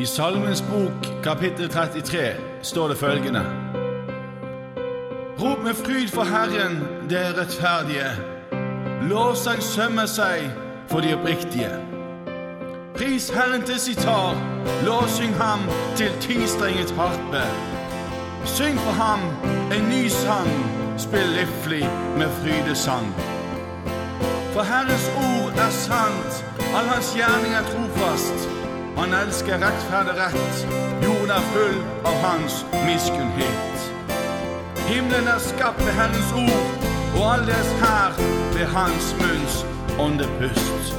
I Salmens bok kapittel 33 står det følgende Rop med fryd for Herren, det rettferdige. Lovsang sømmer seg for de oppriktige. Pris Herren til sitar, lovsyng ham til tistrenget harpe. Syng for ham en ny sang, spill liflig med frydesang. For Herrens ord er sant, all hans gjerning er trofast. Han elsker rettferdig rett, jorden er full av hans miskunnhet. Himmelen er skapt ved Herrens ord, og all deres hær ved hans munns åndepust.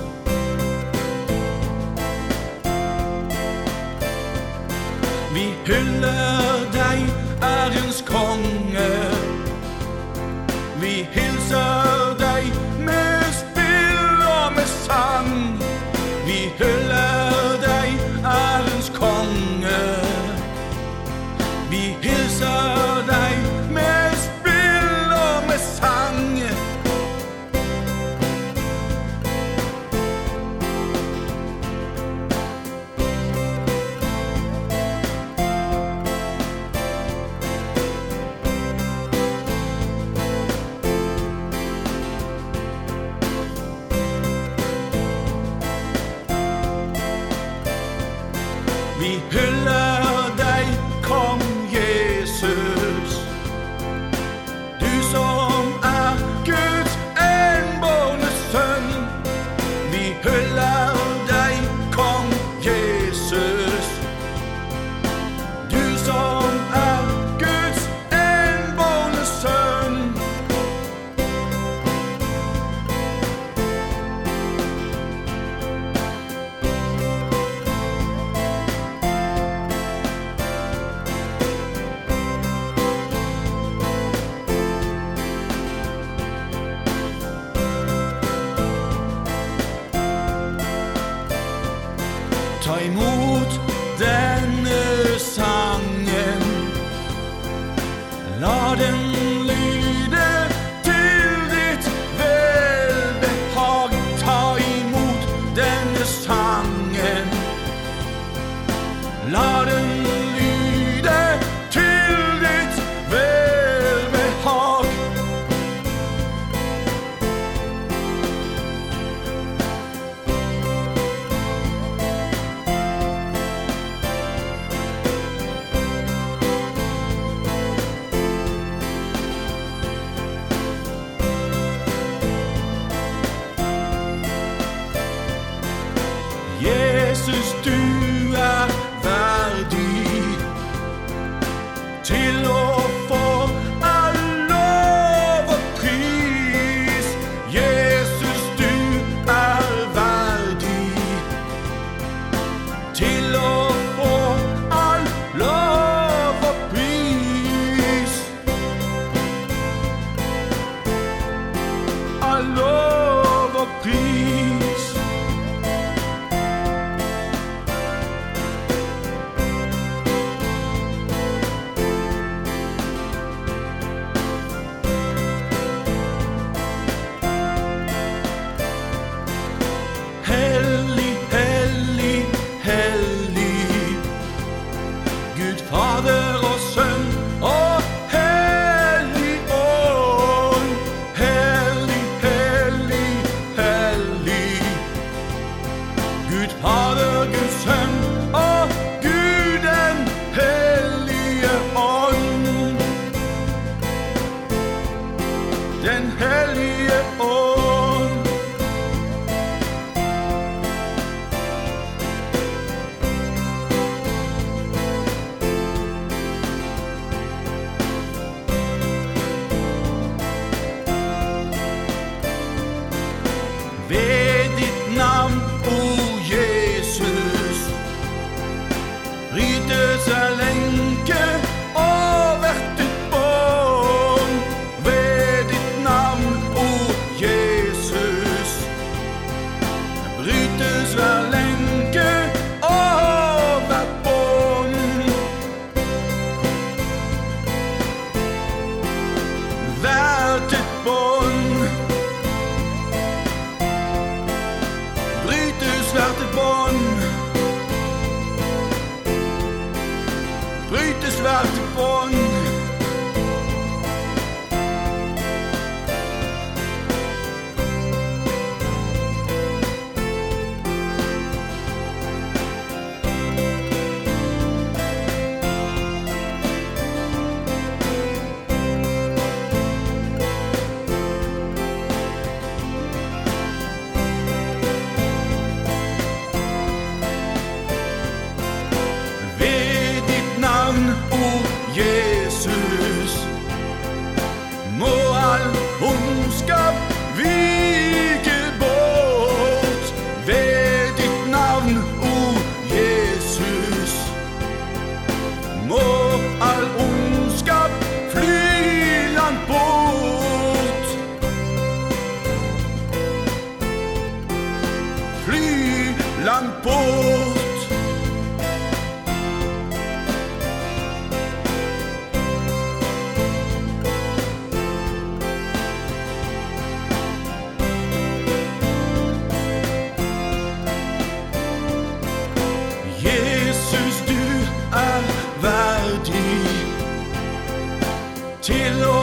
Vi hyller deg, ærens konge. Vi hilser Jesus, du Den hellige ånd. des Werte von ondskap vike bort ved ditt navn, o Jesus. Må all ondskap fly langt bort. Fly langt bort. till